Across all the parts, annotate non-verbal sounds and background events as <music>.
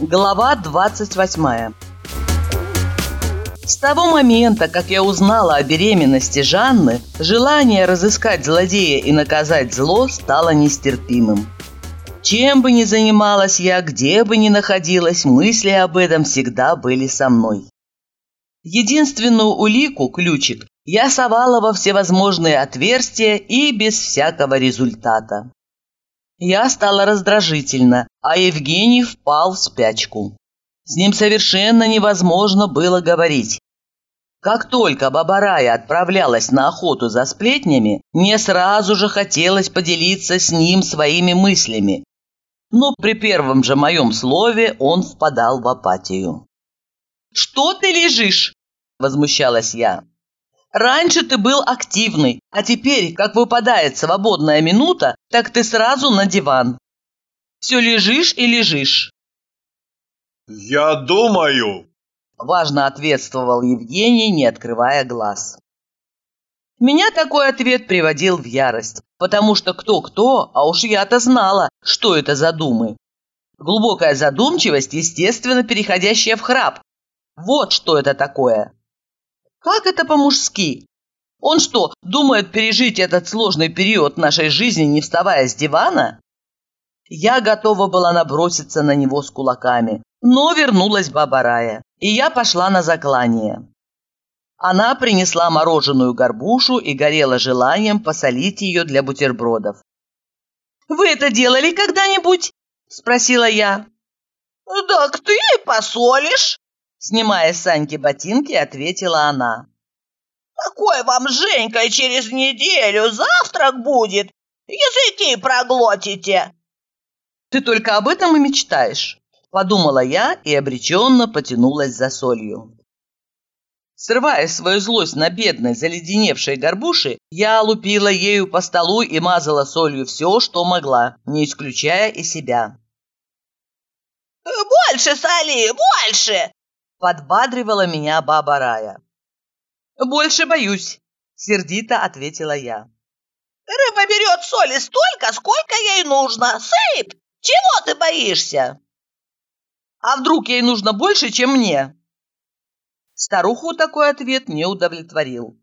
Глава 28 С того момента, как я узнала о беременности Жанны, желание разыскать злодея и наказать зло стало нестерпимым. Чем бы ни занималась я, где бы ни находилась, мысли об этом всегда были со мной. Единственную улику, ключик, я совала во всевозможные отверстия и без всякого результата. Я стала раздражительна, а Евгений впал в спячку. С ним совершенно невозможно было говорить. Как только Бабарая отправлялась на охоту за сплетнями, мне сразу же хотелось поделиться с ним своими мыслями. Но при первом же моем слове он впадал в апатию. «Что ты лежишь?» – возмущалась я. Раньше ты был активный, а теперь, как выпадает свободная минута, так ты сразу на диван. Все лежишь и лежишь. «Я думаю», – важно ответствовал Евгений, не открывая глаз. Меня такой ответ приводил в ярость, потому что кто-кто, а уж я-то знала, что это за думы. Глубокая задумчивость, естественно, переходящая в храп. Вот что это такое. Как это по-мужски? Он что, думает пережить этот сложный период нашей жизни, не вставая с дивана? Я готова была наброситься на него с кулаками, но вернулась баба Рая, и я пошла на заклание. Она принесла мороженую горбушу и горела желанием посолить ее для бутербродов. «Вы это делали когда-нибудь?» – спросила я. «Так ты посолишь!» Снимая с Саньки ботинки, ответила она. «Какой вам, Женька, через неделю завтрак будет? Языки проглотите!» «Ты только об этом и мечтаешь», — подумала я и обреченно потянулась за солью. Срывая свою злость на бедной, заледеневшей горбуши, я лупила ею по столу и мазала солью все, что могла, не исключая и себя. «Больше соли, больше!» Подбадривала меня баба Рая. «Больше боюсь», — сердито ответила я. «Рыба берет соли столько, сколько ей нужно. Сыпь! Чего ты боишься?» «А вдруг ей нужно больше, чем мне?» Старуху такой ответ не удовлетворил.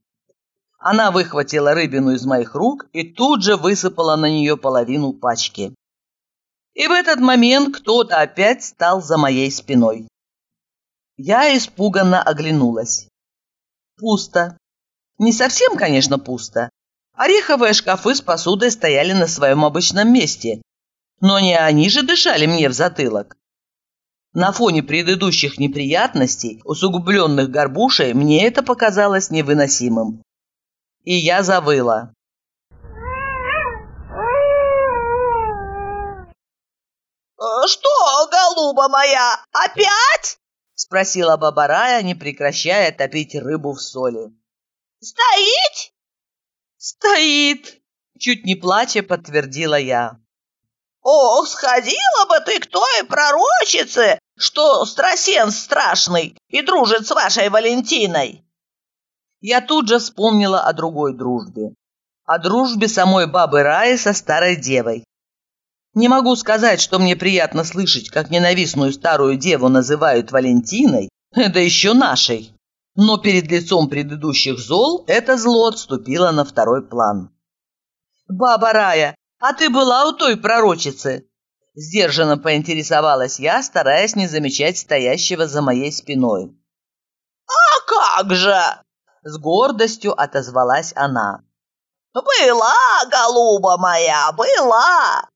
Она выхватила рыбину из моих рук и тут же высыпала на нее половину пачки. И в этот момент кто-то опять стал за моей спиной. Я испуганно оглянулась. Пусто. Не совсем, конечно, пусто. Ореховые шкафы с посудой стояли на своем обычном месте. Но не они же дышали мне в затылок. На фоне предыдущих неприятностей, усугубленных горбушей, мне это показалось невыносимым. И я завыла. «Что, голуба моя, опять?» Спросила Бабарая, не прекращая топить рыбу в соли. «Стоит?» «Стоит!» — чуть не плача подтвердила я. «Ох, сходила бы ты к той пророчице, что Страсен страшный и дружит с вашей Валентиной!» Я тут же вспомнила о другой дружбе. О дружбе самой бабы Раи со старой девой. Не могу сказать, что мне приятно слышать, как ненавистную старую деву называют Валентиной, это еще нашей. Но перед лицом предыдущих зол это зло отступило на второй план. «Баба Рая, а ты была у той пророчицы?» Сдержанно поинтересовалась я, стараясь не замечать стоящего за моей спиной. «А как же!» — с гордостью отозвалась она. «Была, голуба моя, была!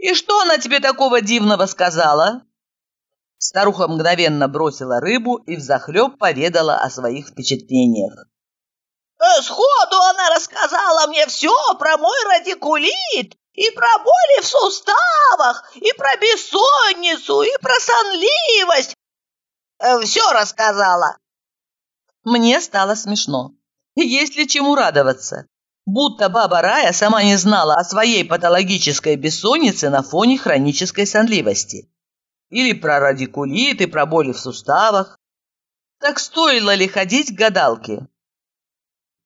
«И что она тебе такого дивного сказала?» Старуха мгновенно бросила рыбу и взахлеб поведала о своих впечатлениях. «Сходу она рассказала мне все про мой радикулит, и про боли в суставах, и про бессонницу, и про сонливость. Э, все рассказала». Мне стало смешно. Есть ли чему радоваться? Будто баба Рая сама не знала о своей патологической бессоннице на фоне хронической сонливости. Или про радикулит и про боли в суставах. Так стоило ли ходить к гадалке?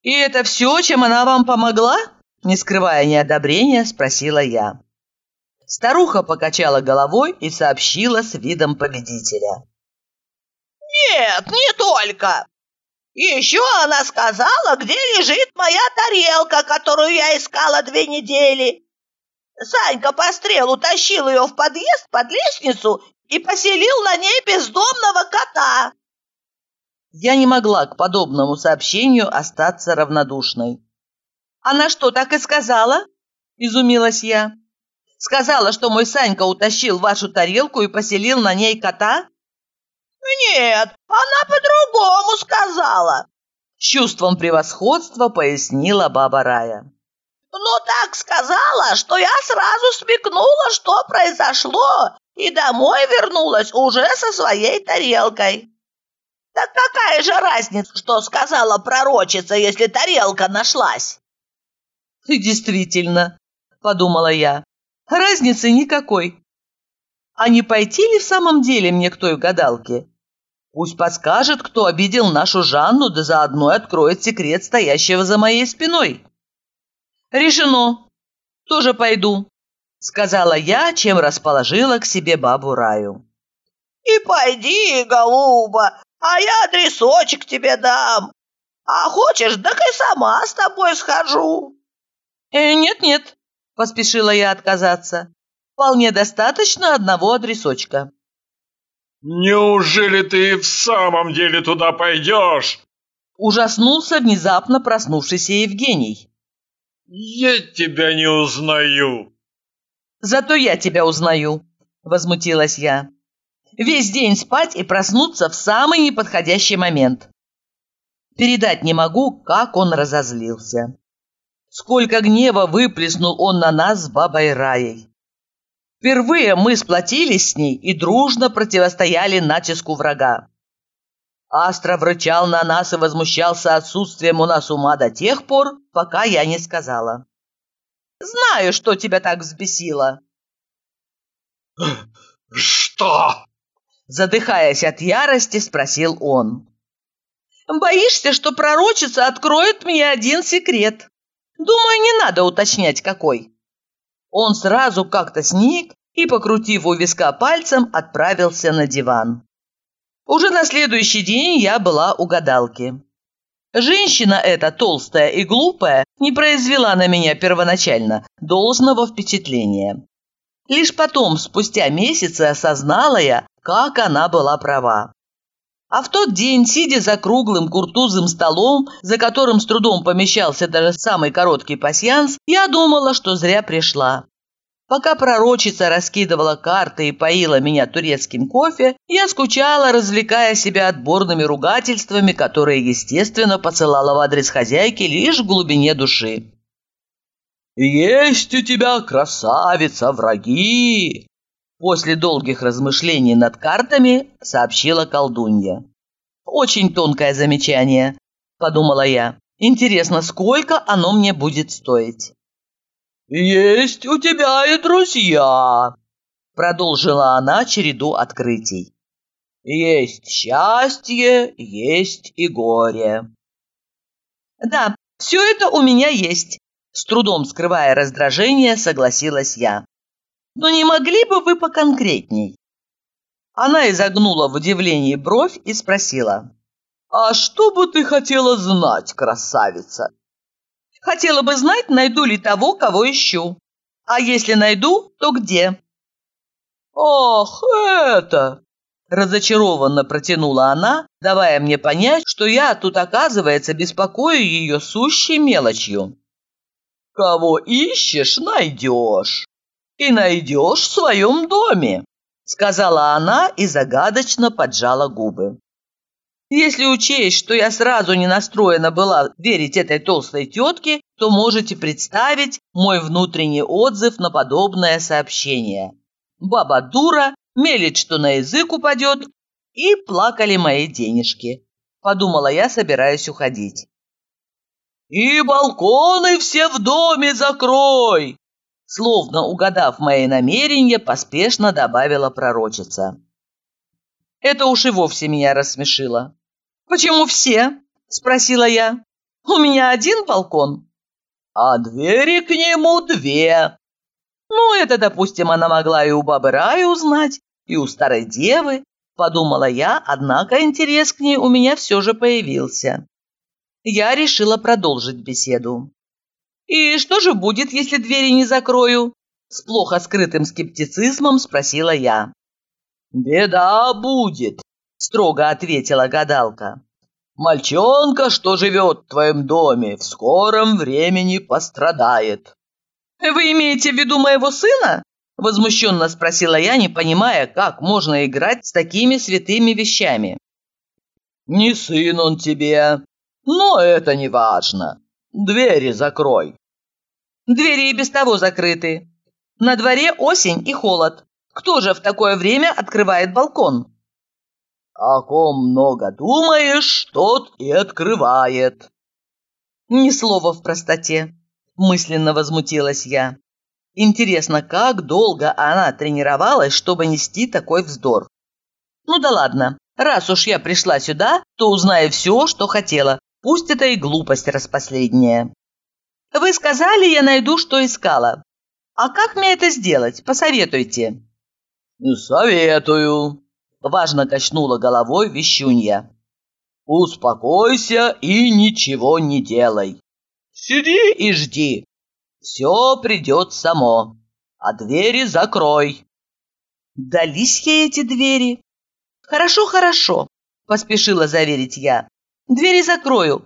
«И это все, чем она вам помогла?» Не скрывая неодобрения, спросила я. Старуха покачала головой и сообщила с видом победителя. «Нет, не только. Еще она сказала, где лежит моя тарелка, которую я искала две недели. Санька Пострел утащил ее в подъезд под лестницу и поселил на ней бездомного кота». Я не могла к подобному сообщению остаться равнодушной. «Она что, так и сказала?» – изумилась я. «Сказала, что мой Санька утащил вашу тарелку и поселил на ней кота?» «Нет, она по-другому сказала», – с чувством превосходства пояснила баба Рая. «Ну так сказала, что я сразу смекнула, что произошло, и домой вернулась уже со своей тарелкой». Так какая же разница, что сказала пророчица, если тарелка нашлась? И <laughs> действительно, подумала я, разницы никакой. А не пойти ли в самом деле мне к той гадалке? Пусть подскажет, кто обидел нашу Жанну, да заодно откроет секрет стоящего за моей спиной. Решено. Тоже пойду, сказала я, чем расположила к себе бабу Раю. И пойди, голуба, а я адресочек тебе дам. А хочешь, так и сама с тобой схожу». «Э, «Нет-нет», – поспешила я отказаться. «Вполне достаточно одного адресочка». «Неужели ты в самом деле туда пойдешь?» Ужаснулся внезапно проснувшийся Евгений. «Я тебя не узнаю». «Зато я тебя узнаю», – возмутилась я весь день спать и проснуться в самый неподходящий момент. Передать не могу, как он разозлился. Сколько гнева выплеснул он на нас с бабой Раей. Впервые мы сплотились с ней и дружно противостояли натиску врага. Астра рычал на нас и возмущался отсутствием у нас ума до тех пор, пока я не сказала. «Знаю, что тебя так взбесило». «Что?» Задыхаясь от ярости, спросил он. «Боишься, что пророчица откроет мне один секрет? Думаю, не надо уточнять, какой». Он сразу как-то сник и, покрутив у виска пальцем, отправился на диван. Уже на следующий день я была у гадалки. Женщина эта, толстая и глупая, не произвела на меня первоначально должного впечатления. Лишь потом, спустя месяцы, осознала я, как она была права. А в тот день, сидя за круглым куртузым столом, за которым с трудом помещался даже самый короткий пасьянс, я думала, что зря пришла. Пока пророчица раскидывала карты и поила меня турецким кофе, я скучала, развлекая себя отборными ругательствами, которые, естественно, посылала в адрес хозяйки лишь в глубине души. «Есть у тебя, красавица, враги!» После долгих размышлений над картами сообщила колдунья. «Очень тонкое замечание», – подумала я. «Интересно, сколько оно мне будет стоить?» «Есть у тебя и друзья», – продолжила она череду открытий. «Есть счастье, есть и горе». «Да, все это у меня есть», – с трудом скрывая раздражение, согласилась я. Но не могли бы вы поконкретней?» Она изогнула в удивлении бровь и спросила. «А что бы ты хотела знать, красавица?» «Хотела бы знать, найду ли того, кого ищу. А если найду, то где?» «Ах, это!» Разочарованно протянула она, давая мне понять, что я тут, оказывается, беспокою ее сущей мелочью. «Кого ищешь, найдешь и найдешь в своем доме», — сказала она и загадочно поджала губы. Если учесть, что я сразу не настроена была верить этой толстой тетке, то можете представить мой внутренний отзыв на подобное сообщение. Баба дура, мелет, что на язык упадет, и плакали мои денежки. Подумала я, собираясь уходить. «И балконы все в доме закрой!» Словно угадав мои намерения, поспешно добавила пророчица. Это уж и вовсе меня рассмешило. «Почему все?» – спросила я. «У меня один балкон?» «А двери к нему две». Ну, это, допустим, она могла и у бабы Раи узнать, и у старой девы, подумала я, однако интерес к ней у меня все же появился. Я решила продолжить беседу. «И что же будет, если двери не закрою?» С плохо скрытым скептицизмом спросила я. «Беда будет», — строго ответила гадалка. «Мальчонка, что живет в твоем доме, в скором времени пострадает». «Вы имеете в виду моего сына?» Возмущенно спросила я, не понимая, как можно играть с такими святыми вещами. «Не сын он тебе, но это не важно. Двери закрой». «Двери и без того закрыты. На дворе осень и холод. Кто же в такое время открывает балкон?» «О ком много думаешь, тот и открывает». «Ни слова в простоте», – мысленно возмутилась я. Интересно, как долго она тренировалась, чтобы нести такой вздор? Ну да ладно, раз уж я пришла сюда, то узнаю все, что хотела. Пусть это и глупость распоследняя. Вы сказали, я найду, что искала. А как мне это сделать? Посоветуйте. Советую. Важно качнула головой вещунья. Успокойся и ничего не делай. Сиди и жди, все придет само, а двери закрой. Дались ей эти двери? Хорошо, хорошо, поспешила заверить я. Двери закрою.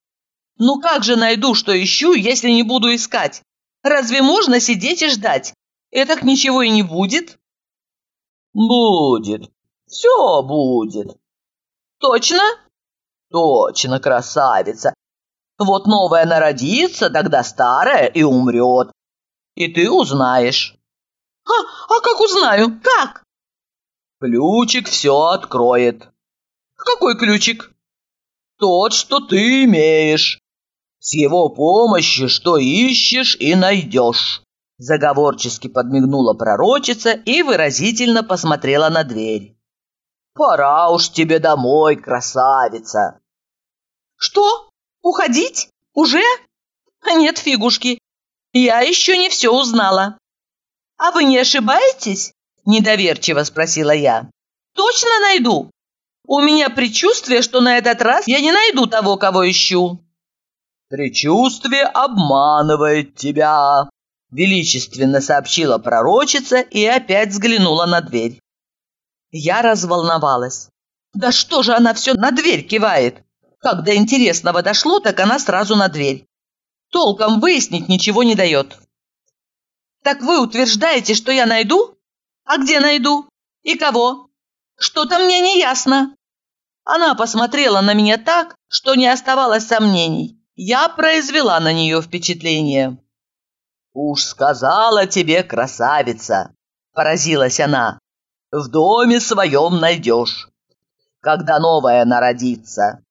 Ну как же найду, что ищу, если не буду искать? Разве можно сидеть и ждать? Этак ничего и не будет? Будет. Все будет. Точно? Точно, красавица. Вот новая народится, тогда старая и умрет. И ты узнаешь. А, а как узнаю? Как? Ключик все откроет. Какой ключик? Тот, что ты имеешь. С его помощью что ищешь и найдешь. Заговорчески подмигнула пророчица и выразительно посмотрела на дверь. «Пора уж тебе домой, красавица!» «Что?» Уходить? Уже? Нет, фигушки. Я еще не все узнала. А вы не ошибаетесь? Недоверчиво спросила я. Точно найду? У меня предчувствие, что на этот раз я не найду того, кого ищу. Предчувствие обманывает тебя, величественно сообщила пророчица и опять взглянула на дверь. Я разволновалась. Да что же она все на дверь кивает? Как до интересного дошло, так она сразу на дверь. Толком выяснить ничего не дает. «Так вы утверждаете, что я найду? А где найду? И кого? Что-то мне не ясно». Она посмотрела на меня так, что не оставалось сомнений. Я произвела на нее впечатление. «Уж сказала тебе, красавица!» – поразилась она. «В доме своем найдешь, когда новая народится.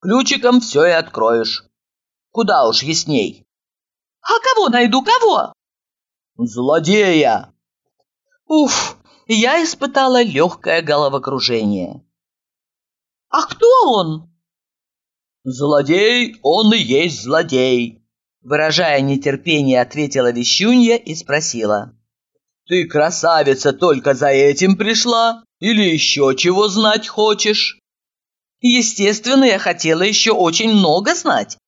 Ключиком все и откроешь. Куда уж ясней. А кого найду, кого? Злодея. Уф, я испытала легкое головокружение. А кто он? Злодей, он и есть злодей. Выражая нетерпение, ответила Вещунья и спросила. «Ты, красавица, только за этим пришла? Или еще чего знать хочешь?» Естественно, я хотела еще очень много знать.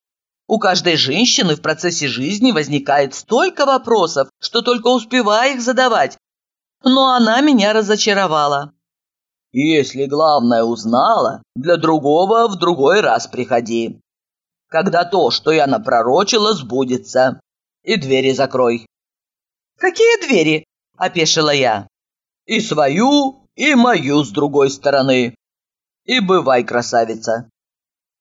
У каждой женщины в процессе жизни возникает столько вопросов, что только успеваю их задавать. Но она меня разочаровала. Если главное узнала, для другого в другой раз приходи. Когда то, что я напророчила, сбудется. И двери закрой. Какие двери? Опешила я. И свою, и мою с другой стороны. И бывай, красавица!»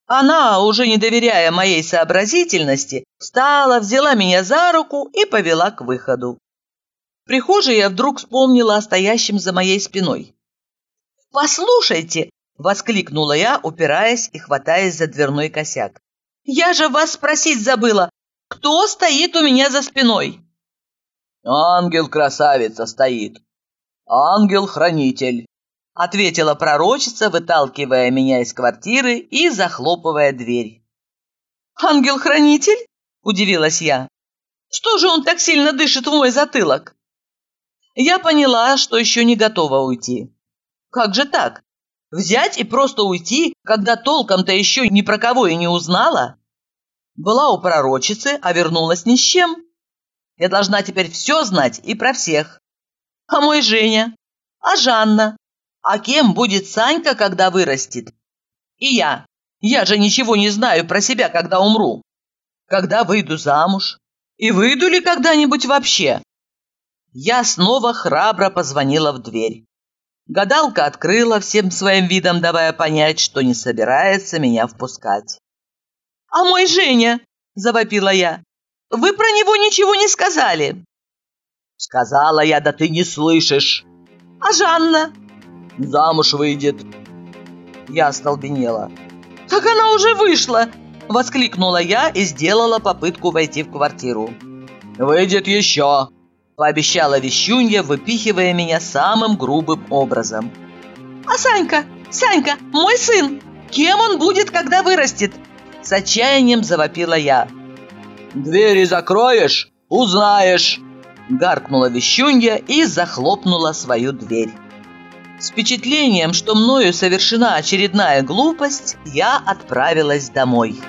Она, уже не доверяя моей сообразительности, встала, взяла меня за руку и повела к выходу. В прихожей я вдруг вспомнила о стоящем за моей спиной. «Послушайте!» – воскликнула я, упираясь и хватаясь за дверной косяк. «Я же вас спросить забыла, кто стоит у меня за спиной?» «Ангел-красавица стоит. Ангел-хранитель ответила пророчица, выталкивая меня из квартиры и захлопывая дверь. «Ангел-хранитель?» – удивилась я. «Что же он так сильно дышит в мой затылок?» Я поняла, что еще не готова уйти. Как же так? Взять и просто уйти, когда толком-то еще ни про кого и не узнала? Была у пророчицы, а вернулась ни с чем. Я должна теперь все знать и про всех. А мой Женя? А Жанна? А кем будет Санька, когда вырастет? И я. Я же ничего не знаю про себя, когда умру. Когда выйду замуж? И выйду ли когда-нибудь вообще? Я снова храбро позвонила в дверь. Гадалка открыла всем своим видом, давая понять, что не собирается меня впускать. «А мой Женя!» – завопила я. «Вы про него ничего не сказали!» «Сказала я, да ты не слышишь!» «А Жанна?» «Замуж выйдет!» Я остолбенела. «Так она уже вышла!» – воскликнула я и сделала попытку войти в квартиру. «Выйдет еще!» Пообещала Вещунья, выпихивая меня самым грубым образом. «А Санька? Санька, мой сын! Кем он будет, когда вырастет?» С отчаянием завопила я. «Двери закроешь, узнаешь!» Гаркнула Вещунья и захлопнула свою дверь. С впечатлением, что мною совершена очередная глупость, я отправилась домой.